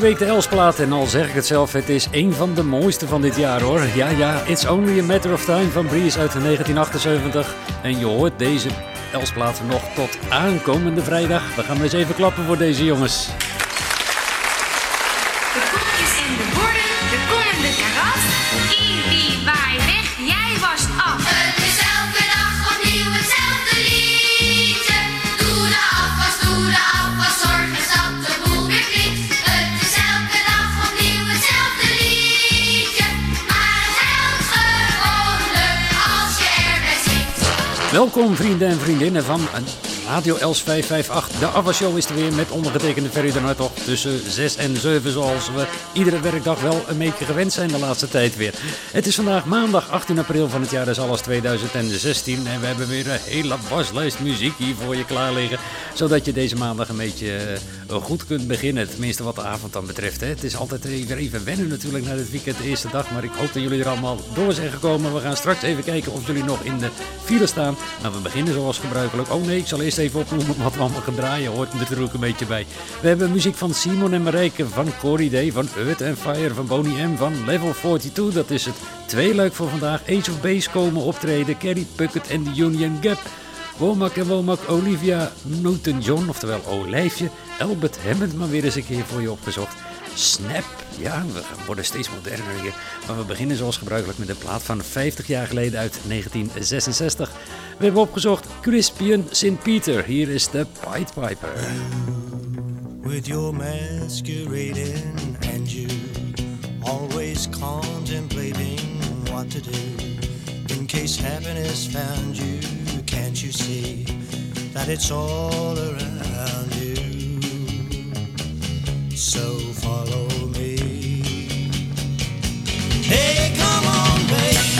Deze week de Elsplaat en al zeg ik het zelf, het is een van de mooiste van dit jaar hoor. Ja, ja, It's Only a Matter of Time van Breeze uit 1978. En je hoort deze Elsplaat nog tot aankomende vrijdag. We gaan eens even klappen voor deze jongens. Welkom vrienden en vriendinnen van Radio Els 558. De afwasshow is er weer met ondergetekende Ferry de Hartog tussen 6 en 7 zoals we iedere werkdag wel een beetje gewend zijn de laatste tijd weer. Het is vandaag maandag 18 april van het jaar des alles 2016 en we hebben weer een hele waslijst muziek hier voor je klaar liggen. Zodat je deze maandag een beetje eh, goed kunt beginnen, tenminste wat de avond dan betreft. Hè. Het is altijd even, even wennen natuurlijk na dit weekend de eerste dag, maar ik hoop dat jullie er allemaal door zijn gekomen. We gaan straks even kijken of jullie nog in de file staan. Maar we beginnen zoals gebruikelijk. Oh nee, ik zal eerst even opnoemen wat we allemaal gaan draaien. Hoort natuurlijk een beetje bij. We hebben muziek van Simon en Marijke, van Cory Day, van Earth and Fire, van Boney M, van Level 42. Dat is het tweeluik voor vandaag. Ace of Base komen optreden. Kerry Puckett en de Union Gap. Womack en Womack, Olivia Newton-John, oftewel Olijfje. Albert Hammond, maar weer eens een keer voor je opgezocht. Snap, ja, we worden steeds moderner hier. Maar we beginnen zoals gebruikelijk met een plaat van 50 jaar geleden uit 1966. We hebben opgezocht Crispian St. Peter. Hier is de Pied Piper. with your masquerading and you always contemplating what to do in case happiness found you Can't you see that it's all around you? So follow me. Hey, come on, baby.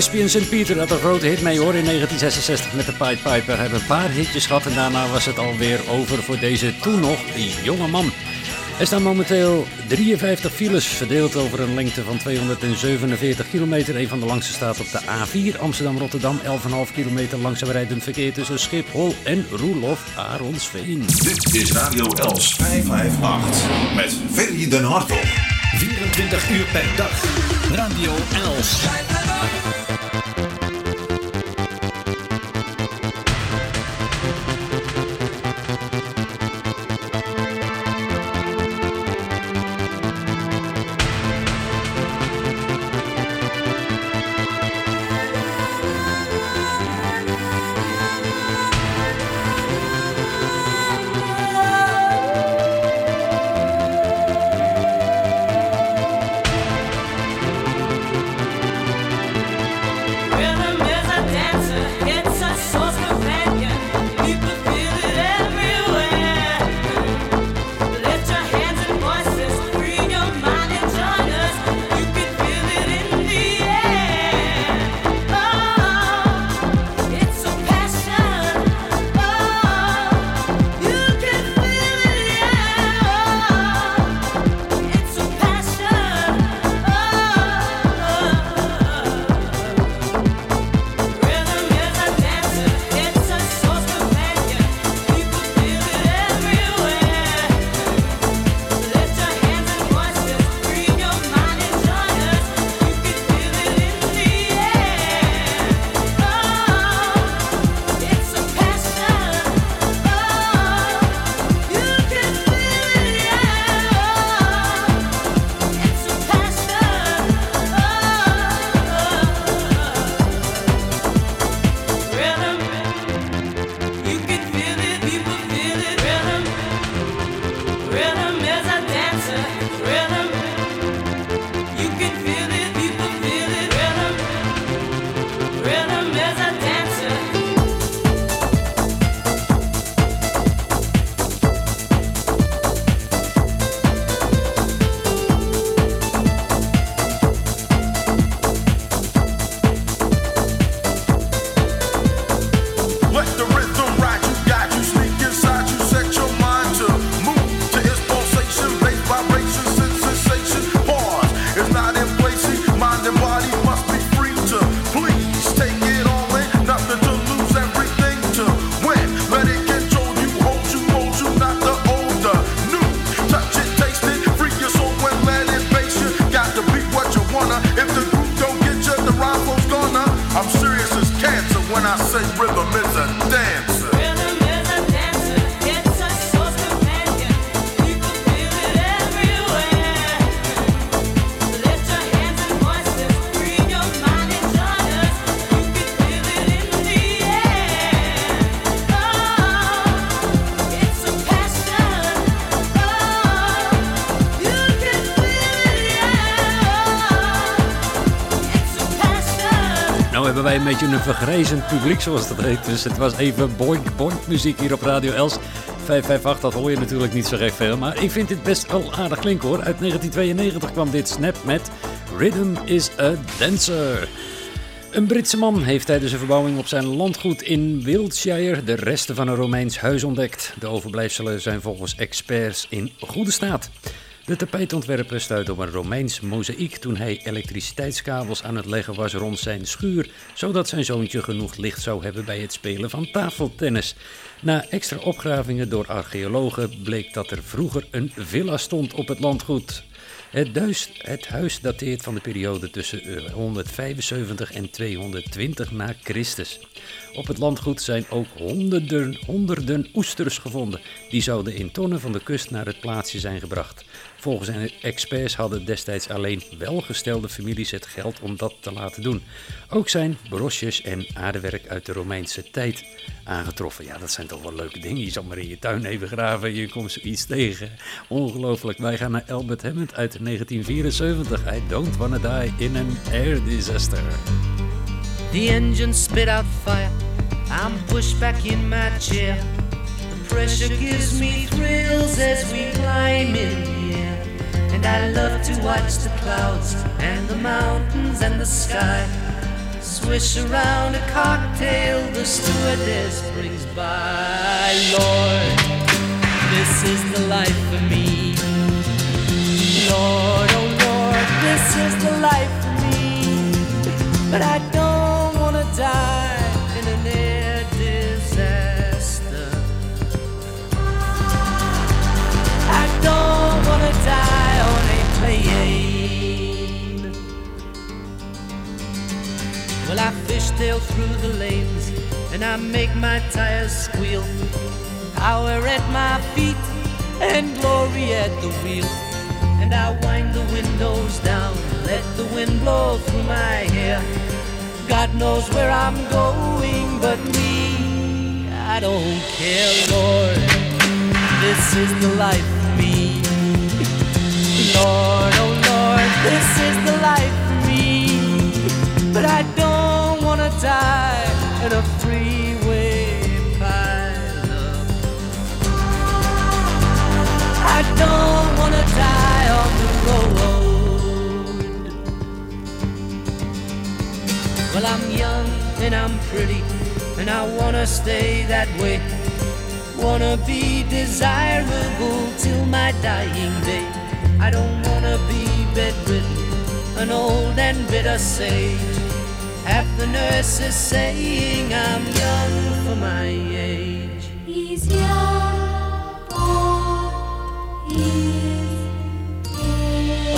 Crispy en St. Peter had een grote hit mee hoor in 1966 met de Pied Piper. Hebben een paar hitjes gehad en daarna was het alweer over voor deze toen nog jonge man. Er staan momenteel 53 files verdeeld over een lengte van 247 kilometer. Een van de langste staat op de A4 Amsterdam-Rotterdam. 11,5 kilometer langzaam rijdend verkeer tussen Schiphol en Roelof Aronsveen. Dit is Radio Els 558 met Ferry den Hartog. 24 uur per dag. Radio Els. Hebben wij een beetje een vergrijzend publiek zoals dat heet. Dus het was even boink boink muziek hier op Radio Els. 558, dat hoor je natuurlijk niet zo recht veel. Maar ik vind dit best wel aardig klinken hoor. Uit 1992 kwam dit snap met Rhythm is a Dancer. Een Britse man heeft tijdens een verbouwing op zijn landgoed in Wiltshire de resten van een Romeins huis ontdekt. De overblijfselen zijn volgens experts in goede staat. De tapijtontwerper stuitte op een Romeins mozaïek toen hij elektriciteitskabels aan het leggen was rond zijn schuur, zodat zijn zoontje genoeg licht zou hebben bij het spelen van tafeltennis. Na extra opgravingen door archeologen bleek dat er vroeger een villa stond op het landgoed. Het, huis dateert van de periode tussen eh, 175 en 220 na Christus. Op het landgoed zijn ook honderden, honderden oesters gevonden. Die zouden in tonnen van de kust naar het plaatsje zijn gebracht. Volgens experts hadden destijds alleen welgestelde families het geld om dat te laten doen. Ook zijn brosjes en aardewerk uit de Romeinse tijd aangetroffen. Ja, dat zijn toch wel leuke dingen. Je zal maar in je tuin even graven en je komt zoiets tegen. Ongelooflijk. Wij gaan naar Albert Hammond uit 1974. I don't wanna die in an air disaster. The engine spit out fire. I'm pushed back in my chair. The pressure gives me thrills as we climb in the air. And I love to watch the clouds and the mountains and the sky. Swish around a cocktail the stewardess brings by. Lord, this is the life for me. Lord, oh Lord, this is the life for me. But I don't wanna die in an air disaster. I don't wanna die on a plane. Well, I fishtail through the lanes and I make my tires squeal. Power at my feet and glory at the wheel. And I wind the windows down, let the wind blow through my hair. God knows where I'm going, but me, I don't care, Lord. This is the life for me. Lord, oh Lord, this is the life for me. But I don't wanna die in a freeway Well, I'm young and I'm pretty, and I wanna stay that way. Wanna be desirable till my dying day. I don't wanna be bedridden, an old and bitter sage. Half the nurses saying I'm young for my age. He's young for his age.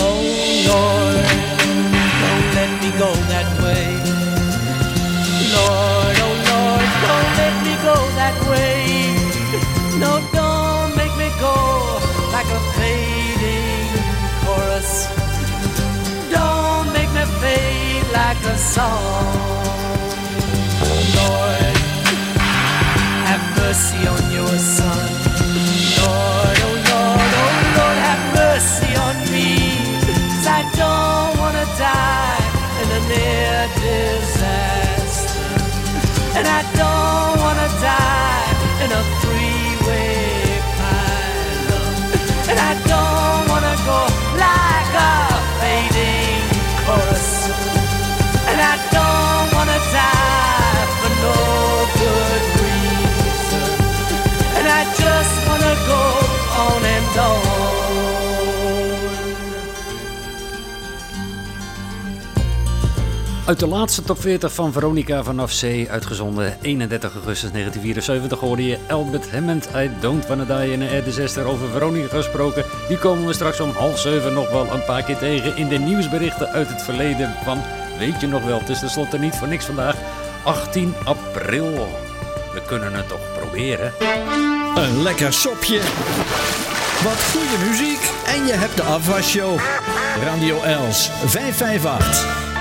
Oh Lord, don't let me go that way. Lord, oh Lord, don't let me go that way. No, don't make me go like a fading chorus. Don't make me fade like a song. Lord, have mercy on your son. I don't Uit de laatste top 40 van Veronica vanaf Zee, uitgezonden 31 augustus 1974, hoorde je Albert Hammond. I don't wanna die in een air disaster over Veronica gesproken. Die komen we straks om half zeven nog wel een paar keer tegen in de nieuwsberichten uit het verleden van, weet je nog wel, het is tenslotte niet voor niks vandaag, 18 april. We kunnen het toch proberen. Een lekker sopje. Wat goede muziek. En je hebt de afwasshow. Radio Els 558.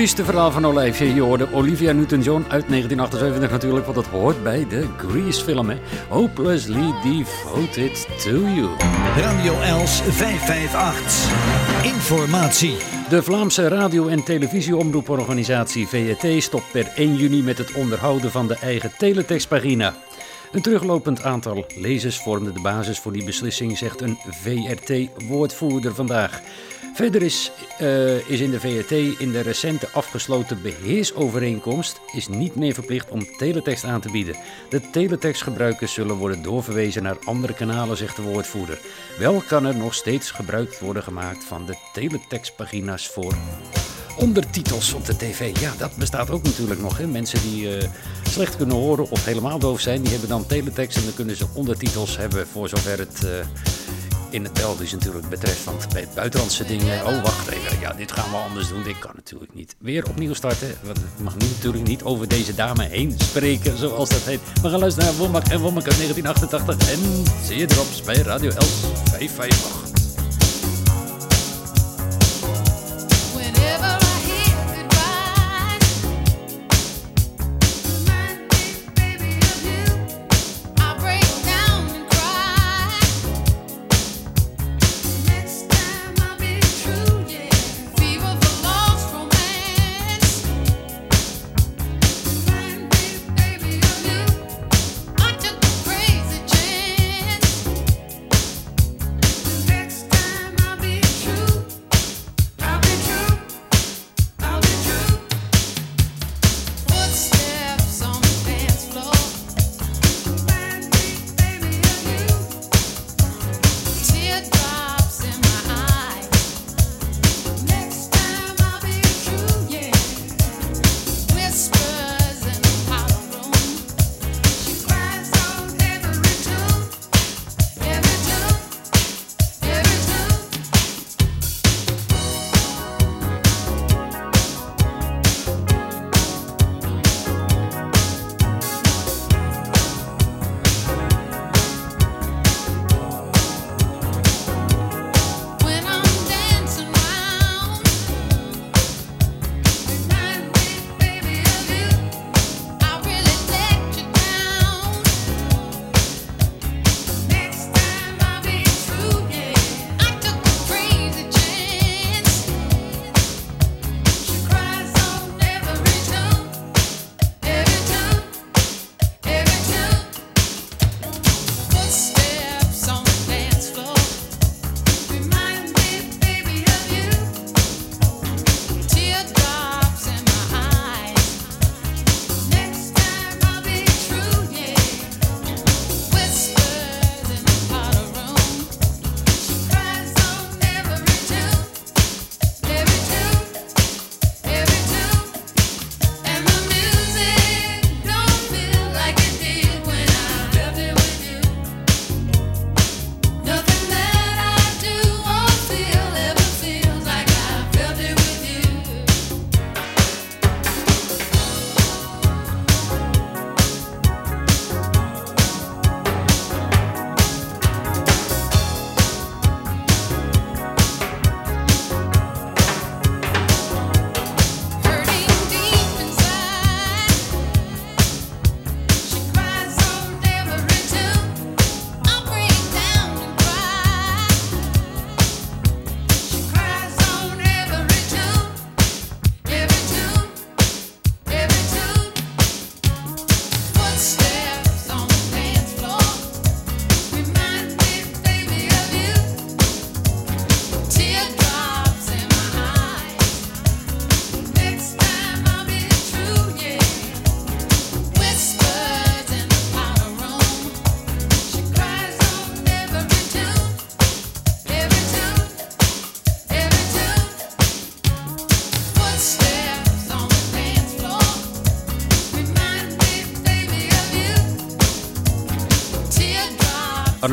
Trieste verhaal van Olijfje. Je hoorde Olivia Newton-John uit 1978 natuurlijk, want dat hoort bij de Grease film. Hè? Hopelessly devoted to you. Radio Els 558. Informatie. De Vlaamse radio- en televisieomroeporganisatie VRT stopt per 1 juni met het onderhouden van de eigen teletextpagina. Een teruglopend aantal lezers vormde de basis voor die beslissing, zegt een VRT-woordvoerder vandaag. Verder is, eh, is in de VRT in de recente afgesloten beheersovereenkomst is niet meer verplicht om teletext aan te bieden. De teletextgebruikers zullen worden doorverwezen naar andere kanalen, zegt de woordvoerder. Wel kan er nog steeds gebruik worden gemaakt van de teletextpagina's voor ondertitels op de tv. Ja, dat bestaat ook natuurlijk nog. Hè. Mensen die eh, slecht kunnen horen of helemaal doof zijn, die hebben dan teletext en dan kunnen ze ondertitels hebben voor zover het eh, in het Belgisch natuurlijk betreft. Want bij het buitenlandse dingen, oh wacht even, ja, dit gaan we anders doen. Dit kan natuurlijk niet. Weer opnieuw starten. Want ik mag nu natuurlijk niet over deze dame heen spreken, zoals dat heet. We gaan luisteren naar Womack en Womack uit 1988 en Teardrops bij Radio Els 558.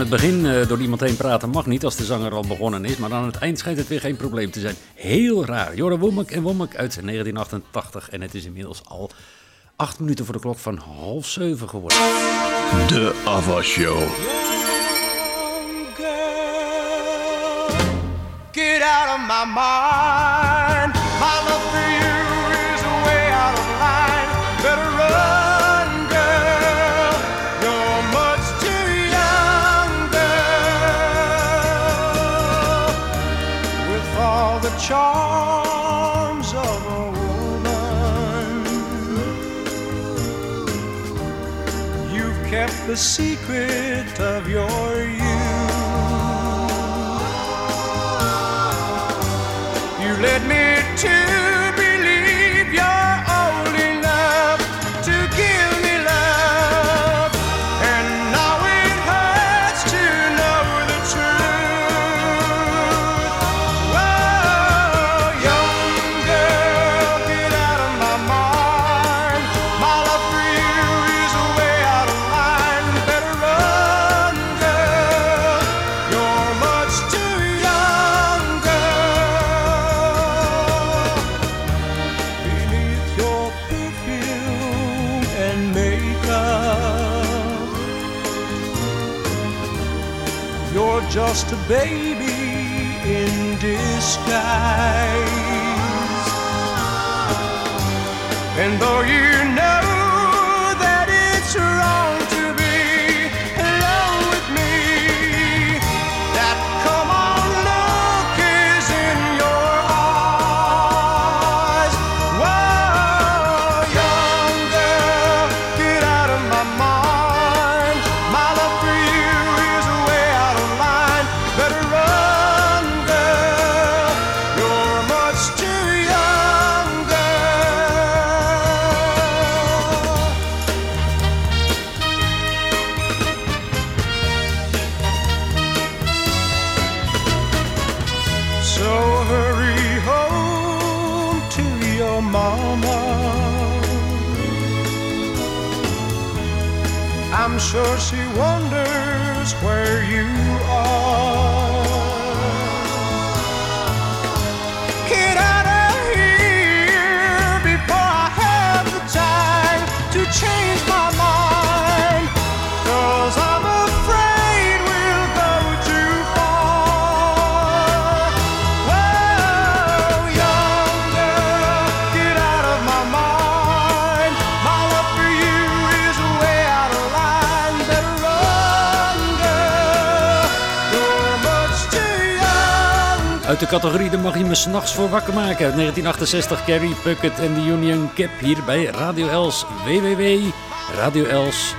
Het begin eh, door iemand heen praten mag niet als de zanger al begonnen is, maar aan het eind schijnt het weer geen probleem te zijn. Heel raar. Jorre Womack en Womack uit 1988 en het is inmiddels al acht minuten voor de klok van half zeven geworden. De Ava Show. Get out of my mind. The secret of your you're just a baby in disguise. And though you know de categorie mag je me s'nachts voor wakker maken. Uit 1968 Carrie Puckett en de Union Cap hier bij Radio Els. www.radioels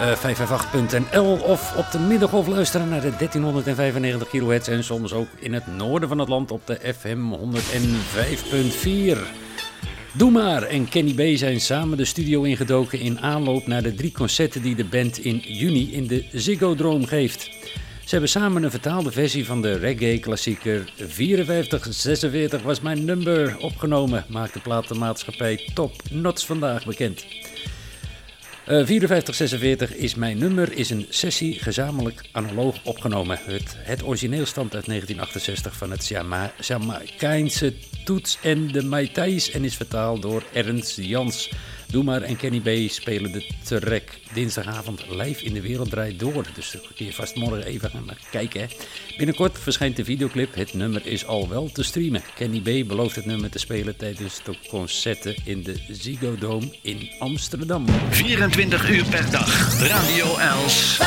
eh 558.nl of op de middengolf luisteren naar de 1395 kHz en soms ook in het noorden van het land op de FM 105.4. Doe maar en Kenny B zijn samen de studio ingedoken in aanloop naar de drie concerten die de band in juni in de Ziggo Dome geeft. Ze hebben samen een vertaalde versie van de reggae-klassieker 5446 was mijn number opgenomen, maakt de platenmaatschappij Top Nots vandaag bekend. Eh 5446 is mijn nummer, is een sessie gezamenlijk analoog opgenomen. Het, het origineel stamt uit 1968 van het Jama Jamaicaanse Toets en de Maitijs en is vertaald door Ernst Jans. Doe maar en Kenny B spelen de track dinsdagavond live in de wereld draait door. Dus daar kun je vast morgen even gaan kijken. Hè. Binnenkort verschijnt de videoclip. Het nummer is al wel te streamen. Kenny B belooft het nummer te spelen tijdens de concerten in de Ziggo Dome in Amsterdam. 24 uur per dag. Radio Els.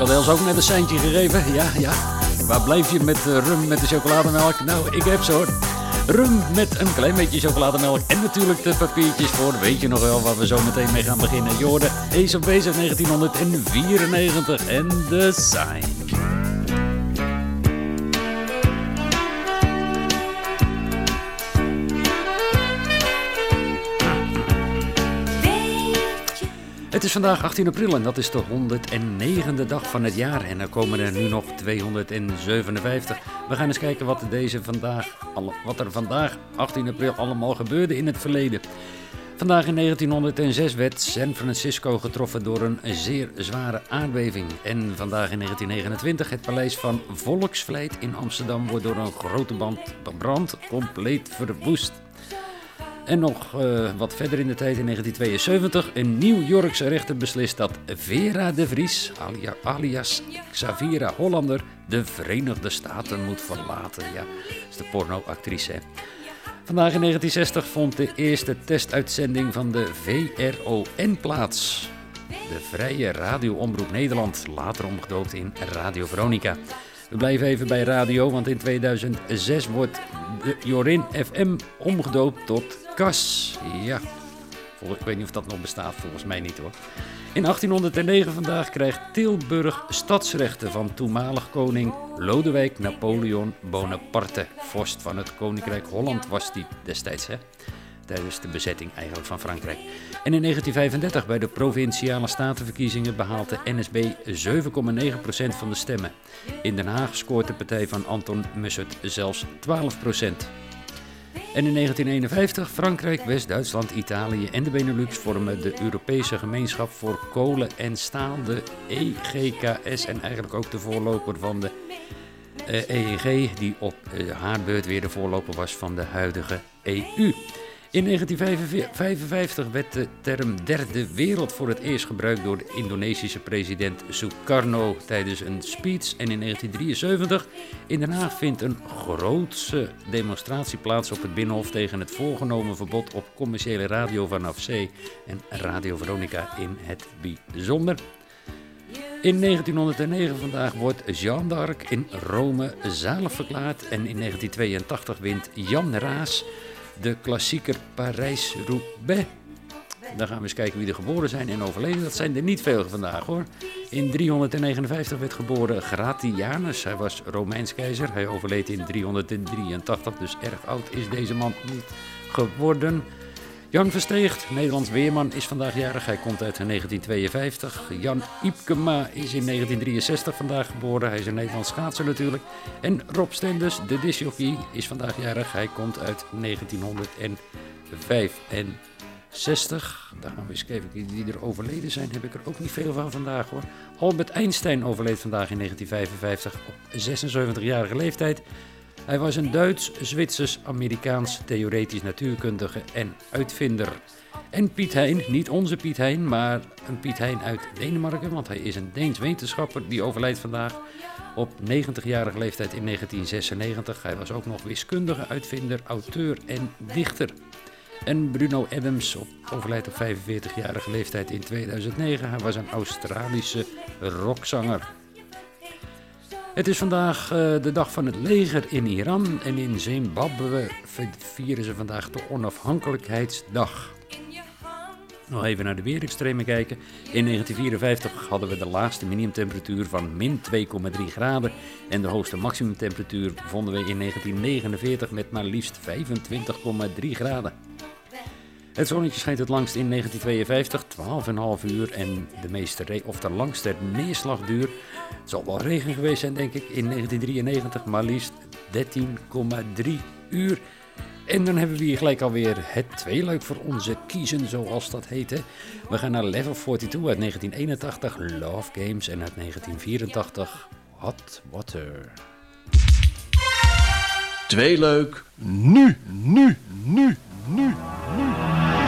Ook net een seintje gegeven. Ja, ja. Waar blijf je met eh, rum met de chocolademelk? Nou, ik heb hoor. Rum met een klein beetje chocolademelk en natuurlijk de papiertjes voor. Weet je nog wel waar we zo meteen mee gaan beginnen? Jorde, Ace of Base uit 1994 en The Sign. Het is vandaag 18 april en dat is de 109e dag van het jaar. En er komen er nu nog 257. We gaan eens kijken wat, deze vandaag, wat er vandaag, 18 april, allemaal gebeurde in het verleden. Vandaag in 1906 werd San Francisco getroffen door een zeer zware aardbeving. En vandaag in 1929 het paleis van Volksvlijt in Amsterdam wordt door een grote brand compleet verwoest. En nog eh, wat verder in de tijd, in 1972, een New Yorkse rechter beslist dat Vera de Vries, alia- alias Xavira Hollander, de Verenigde Staten moet verlaten. Ja, is de pornoactrice. Vandaag in 1960 vond de eerste testuitzending van de VRON plaats. De Vrije Radioomroep Nederland, later omgedoopt in Radio Veronica. We blijven even bij radio, want in 2006 wordt de Jorin FM omgedoopt tot KAS. Ja, ik weet niet of dat nog bestaat, volgens mij niet hoor. In 1809 vandaag krijgt Tilburg stadsrechten van toenmalig koning Lodewijk Napoleon Bonaparte. Vorst van het Koninkrijk Holland was die destijds, hè? Tijdens de bezetting eigenlijk van Frankrijk. En in 1935 bij de provinciale statenverkiezingen behaalt de NSB 7,9% van de stemmen. In Den Haag scoort de partij van Anton Mussert zelfs 12%. En in 1951 Frankrijk, West-Duitsland, Italië en de Benelux vormen de Europese Gemeenschap voor Kolen en Staal, de EGKS, en eigenlijk ook de voorloper van de eh, EEG, die op eh, haar beurt weer de voorloper was van de huidige EU. In 1955 werd de term derde wereld voor het eerst gebruikt door de Indonesische president Sukarno tijdens een speech. En in 1973 in Den Haag vindt een grootse demonstratie plaats op het Binnenhof tegen het voorgenomen verbod op commerciële radio vanaf zee en Radio Veronica in het bijzonder. In 1909 vandaag wordt Jeanne d'Arc in Rome zalig verklaard en in 1982 wint Jan Raas de klassieker Parijs-Roubaix. Dan gaan we eens kijken wie er geboren zijn en overleden. Dat zijn er niet veel vandaag hoor. In 359 werd geboren Gratianus. Hij was Romeins keizer. Hij overleed in 383, dus erg oud is deze man niet geworden. Jan Versteegt, Nederlands weerman, is vandaag jarig. Hij komt uit 1952. Jan Iepkema is in 1963 vandaag geboren. Hij is een Nederlands schaatser natuurlijk. En Rob Stenders, de disjockey, is vandaag jarig. Hij komt uit 1965. Daar gaan we eens kijken die er overleden zijn. Heb ik er ook niet veel van vandaag hoor. Albert Einstein overleed vandaag in 1955 op 76-jarige leeftijd. Hij was een Duits-Zwitsers-Amerikaans theoretisch natuurkundige en uitvinder. En Piet Hein, niet onze Piet Hein, maar een Piet Hein uit Denemarken, want hij is een Deens wetenschapper die overlijdt vandaag op 90-jarige leeftijd in 1996. Hij was ook nog wiskundige, uitvinder, auteur en dichter. En Bruno Adams op, overlijdt op 45-jarige leeftijd in 2009. Hij was een Australische rockzanger. Het is vandaag eh, de dag van het leger in Iran en in Zimbabwe vieren ze vandaag de onafhankelijkheidsdag. Nog even naar de weerextremen kijken. In 1954 hadden we de laagste minimumtemperatuur van min 2,3 graden. En de hoogste maximumtemperatuur vonden we in 1949 met maar liefst 25,3 graden. Het zonnetje schijnt het langst in 1952, 12,5 uur. En de meeste of de langste neerslagduur, het zal wel regen geweest zijn denk ik, in 1993, maar liefst 13,3 uur. En dan hebben we hier gelijk alweer het tweeluik voor onze kiezen, zoals dat heet. hè. We gaan naar Level 42 uit 1981, Love Games, en uit 1984, Hot Water. Tweeleuk, nu, nu, nu, nu. 24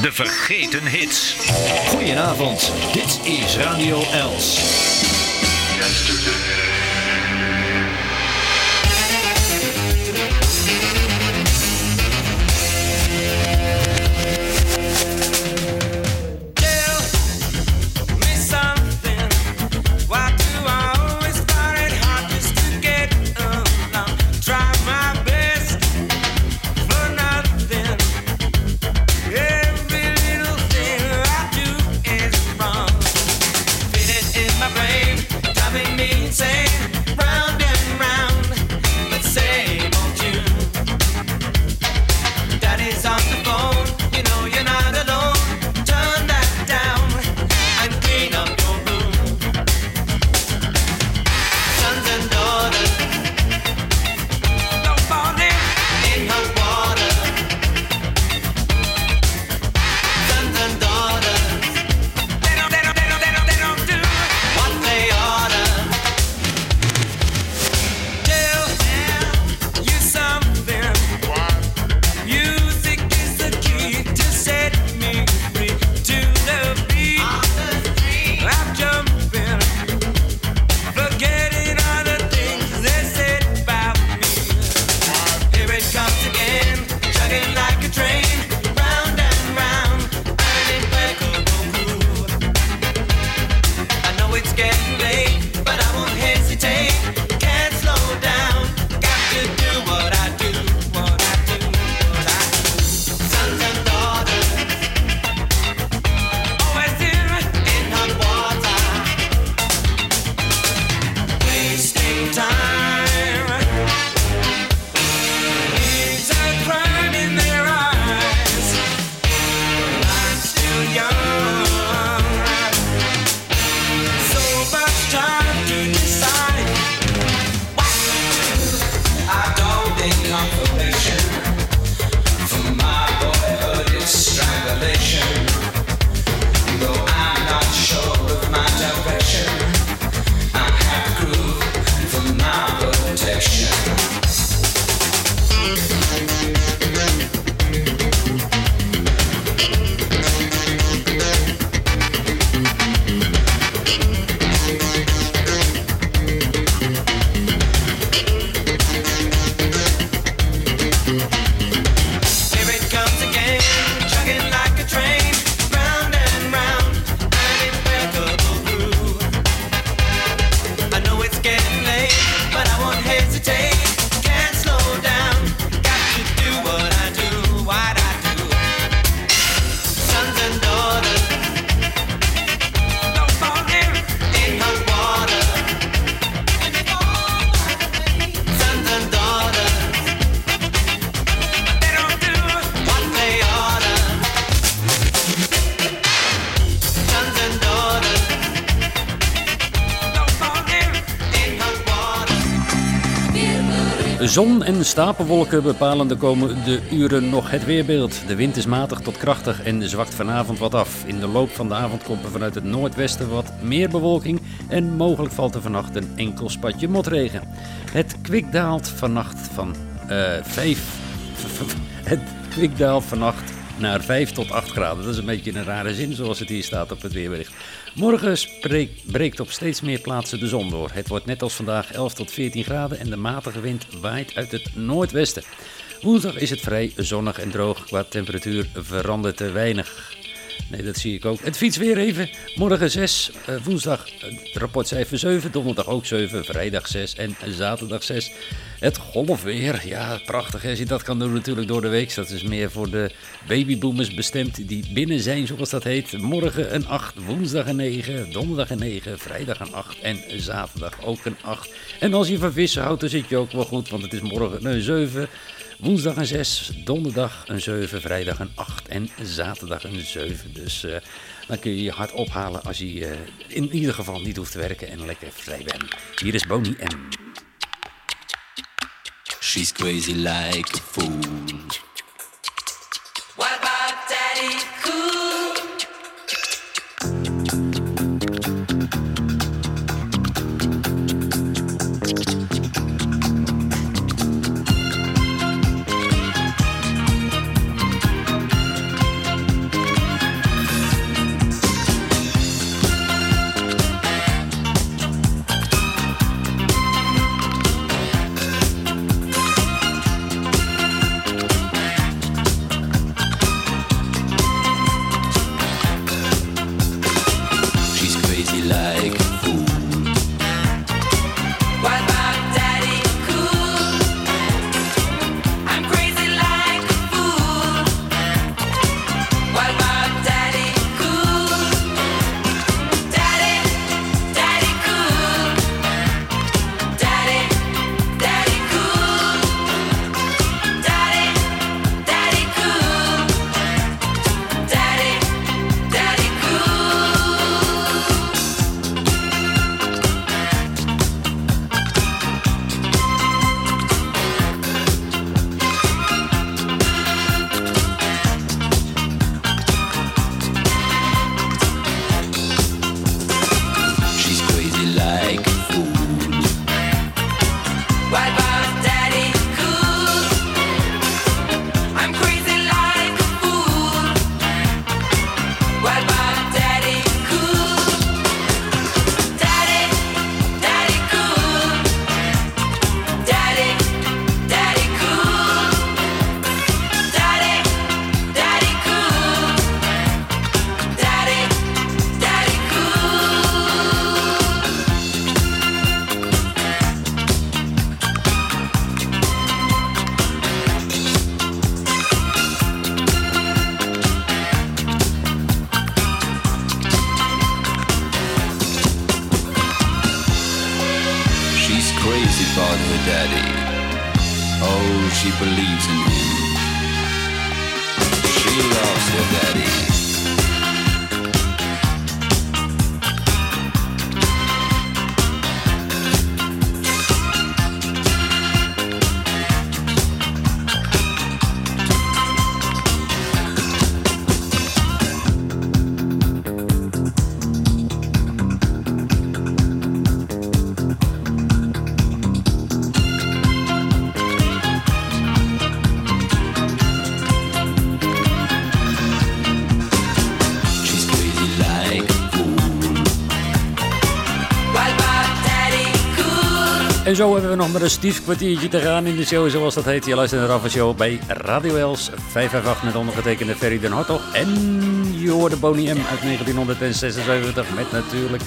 de vergeten hits. Goedenavond, dit is Radio Els. En stapelwolken bepalen de komende uren nog het weerbeeld. De wind is matig tot krachtig en zwakt vanavond wat af. In de loop van de avond komt er vanuit het noordwesten wat meer bewolking en mogelijk valt er vannacht een enkel spatje motregen. Het kwik daalt vannacht van eh 5. Het kwik daalt vannacht naar 5 tot 8 graden. Dat is een beetje een rare zin zoals het hier staat op het weerbericht. Morgen breekt op steeds meer plaatsen de zon door. Het wordt net als vandaag 11 tot 14 graden en de matige wind waait uit het noordwesten. Woensdag is het vrij zonnig en droog. Qua temperatuur verandert er weinig. Nee, dat zie ik ook. Het fiets weer even. Morgen 6, eh, woensdag eh, rapportcijfer 7, donderdag ook 7, vrijdag 6 en zaterdag 6. Het golfweer, ja prachtig als je dat kan doen natuurlijk door de week. Dat is meer voor de babyboomers bestemd die binnen zijn zoals dat heet. Morgen een 8, woensdag een 9, donderdag een 9, vrijdag een 8 en zaterdag ook een 8. En als je van vissen houdt dan zit je ook wel goed, want het is morgen een 7. Woensdag een 6, donderdag een 7, vrijdag een 8 en zaterdag een 7. Dus eh, dan kun je je hart ophalen als je eh, in ieder geval niet hoeft te werken en lekker vrij bent. Hier is Bonnie M. She's crazy like a fool. What about Daddy Cool? En zo hebben we nog maar een stief kwartiertje te gaan in de show, zoals dat heet. Je luistert naar de Show bij Radio Els 558 met ondergetekende Ferry den Hartog. En je hoorde Bonnie M uit 1976 met natuurlijk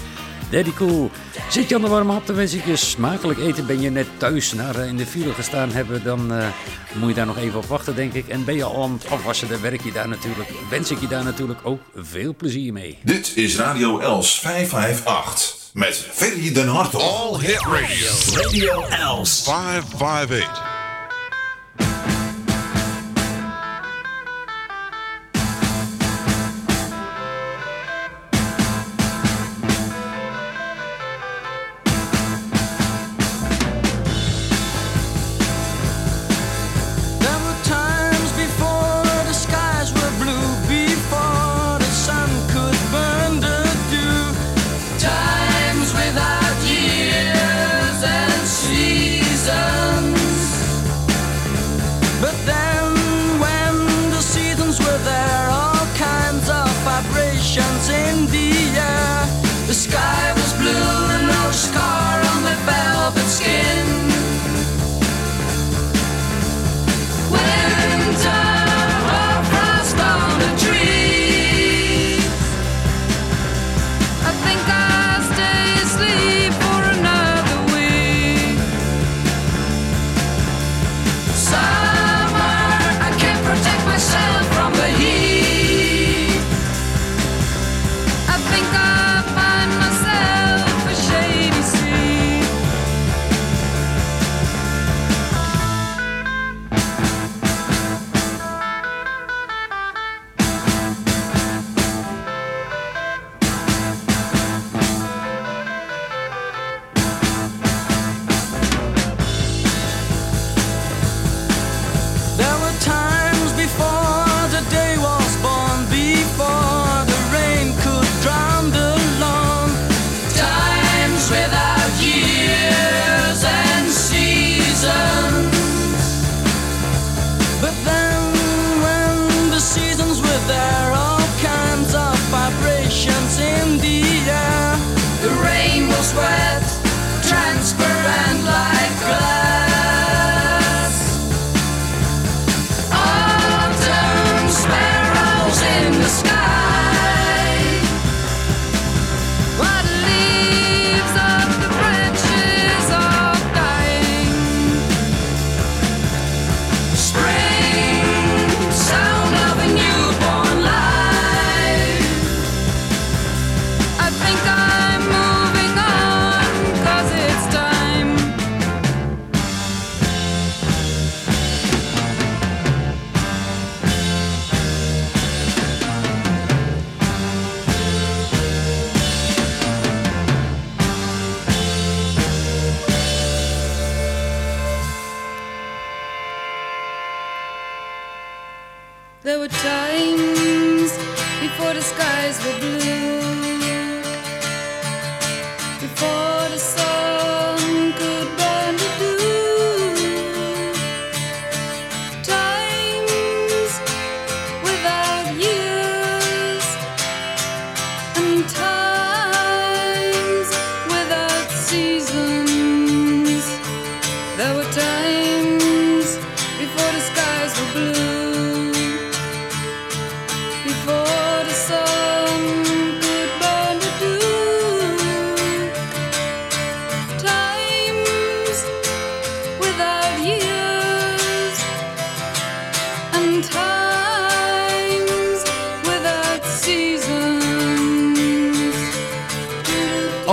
Daddy Cool. Zit je aan de warme hap, dan wens ik je smakelijk eten. Ben je net thuis naar, eh, in de file gestaan hebben, dan eh, moet je daar nog even op wachten, denk ik. En ben je al aan het afwassen, dan werk je daar natuurlijk, wens ik je daar natuurlijk ook veel plezier mee. Dit is Radio Els 558. met Ferry Den Hartog. All Hit Radio. Radio Els. 558.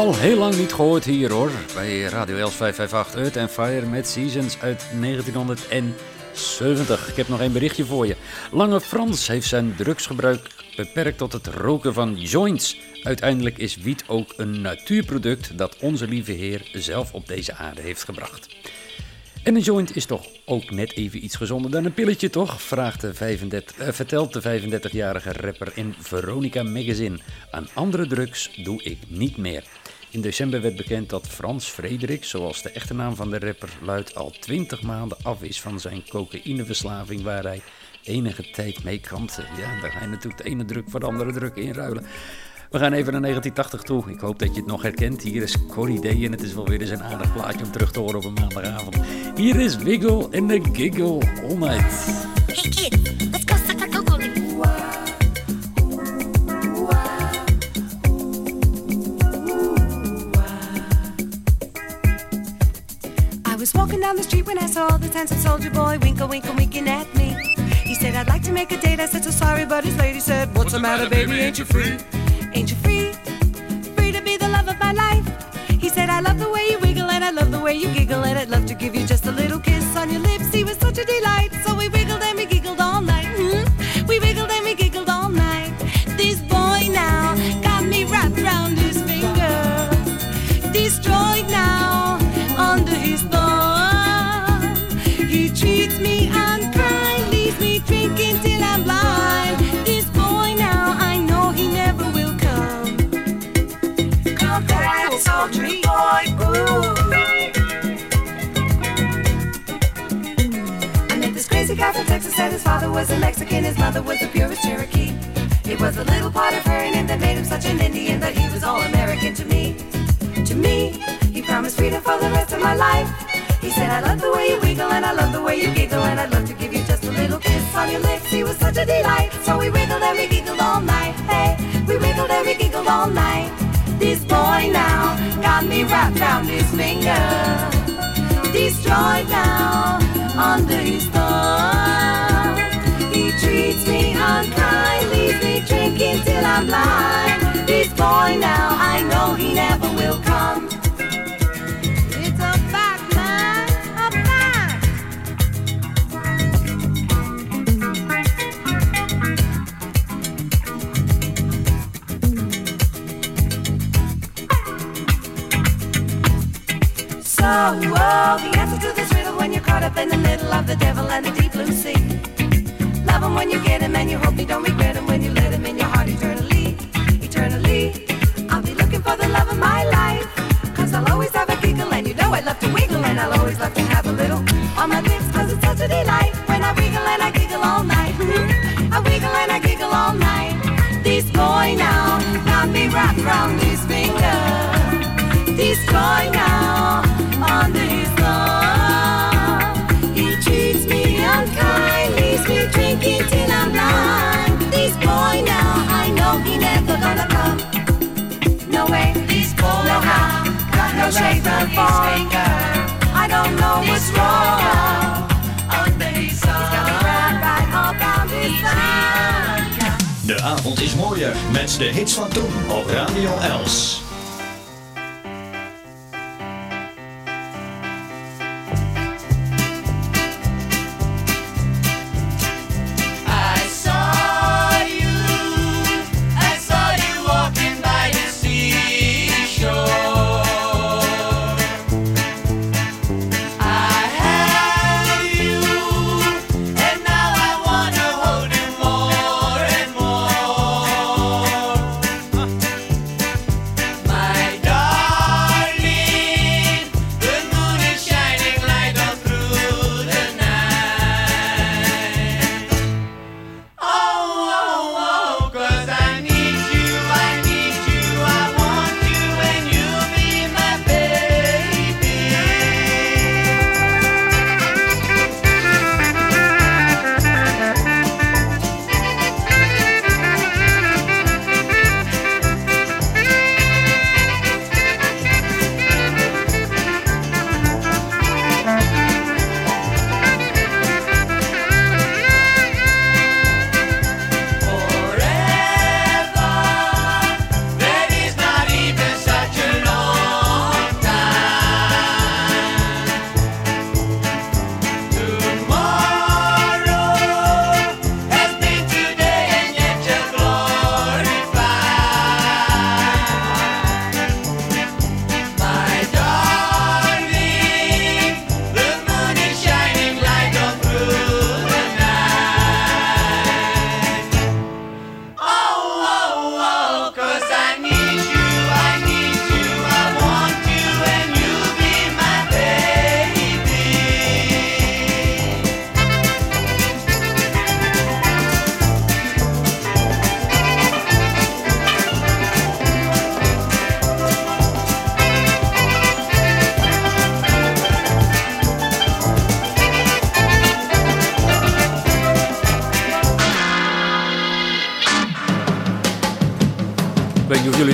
Al heel lang niet gehoord hier hoor, bij Radio Els 558 Earth and Fire met Seasons uit 1970. Ik heb nog een berichtje voor je. Lange Frans heeft zijn drugsgebruik beperkt tot het roken van joints. Uiteindelijk is wiet ook een natuurproduct dat onze lieve Heer zelf op deze aarde heeft gebracht. En een joint is toch ook net even iets gezonder dan een pilletje, toch? Vraagt de 35 eh, vertelt de 35-jarige rapper in Veronica Magazine. Aan andere drugs doe ik niet meer. In december werd bekend dat Frans Frederik, zoals de echte naam van de rapper luidt, al 20 maanden af is van zijn cocaïneverslaving waar hij enige tijd mee kampte. Ja, daar ga je natuurlijk de ene druk voor de andere druk inruilen. We gaan even naar 1980 toe. Ik hoop dat je het nog herkent. Hier is Corrie Day en het is wel weer eens een aardig plaatje om terug te horen op een maandagavond. Hier is Wiggle en the Giggle All Night. Was walking down the street when I saw the handsome soldier boy winkle, winkle, winking at me. He said, I'd like to make a date. I said, so sorry, but his lady said, What's the matter, baby? Ain't you free? Ain't you free? Free to be the love of my life. He said, I love the way you wiggle and I love the way you giggle, and I'd love to give you just a little kiss on your lips. He was such a delight. Guy from Texas, said his father was a Mexican, his mother was the purest Cherokee. It was a little part of her in him that made him such an Indian that he was all American to me. To me, he promised freedom for the rest of my life. He said, I love the way you wiggle and I love the way you giggle and I'd love to give you just a little kiss on your lips. He was such a delight. So we wiggled and we giggled all night. Hey, we wiggled and we giggled all night. This boy now got me wrapped round his finger. Destroyed now under his thumb. He treats me unkind, leaves me drinking till I'm blind. This boy now, I know he never will come. It's a fact, man, a fact. So, oh, the answer to this caught up in the middle of the devil and the deep blue sea. Love him when you get him and you hope you don't regret him when you let him in your heart eternally. Eternally. I'll be looking for the love of my life. Cause I'll always have a giggle and you know I love to wiggle and I'll always love to have a little on my lips cause it's such a delight when I wiggle and I giggle all night. I wiggle and I giggle all night. This boy now got me wrapped round his finger. This boy now no shape of finger. I don't know what's wrong. Under his thumb, he's got me wrapped right all around his thumb. De avond is mooier met de hits van toen op Radio Els.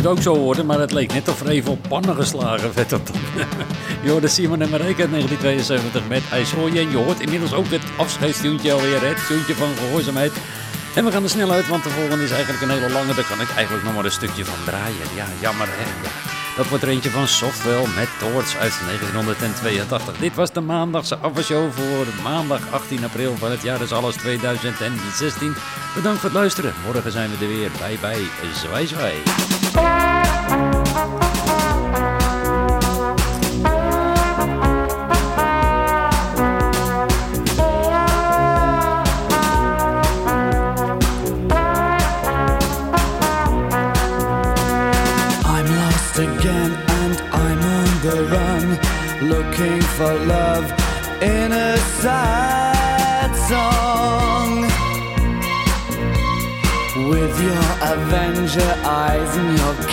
Ook zo hoorden, maar het leek net of er even op pannen geslagen werd. op dat- Je hoorde Simon en Marijke uit 1972 met I. En je hoort inmiddels ook het afscheidstuntje alweer, het tuntje van gehoorzaamheid. En we gaan er snel uit, want de volgende is eigenlijk een hele lange. Daar kan ik eigenlijk nog maar een stukje van draaien. Ja, jammer hè. Dat wordt er eentje van Softwell met Toorts uit 1982. Dit was de maandagse afwasshow voor maandag 18 april van het jaar is alles 2016. Bedankt voor het luisteren. Morgen zijn we er weer. Bye bye. Zwaai zwaai.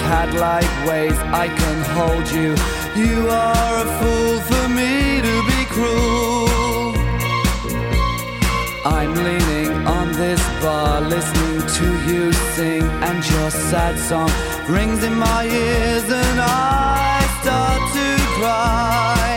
Cat-like ways, I can hold you. You are a fool for me to be cruel. I'm leaning on this bar, listening to you sing, and your sad song rings in my ears, and I start to cry.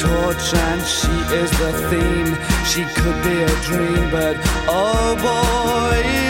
Torch and she is the theme. She could be a dream, but oh boy,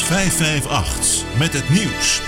558 met het nieuws.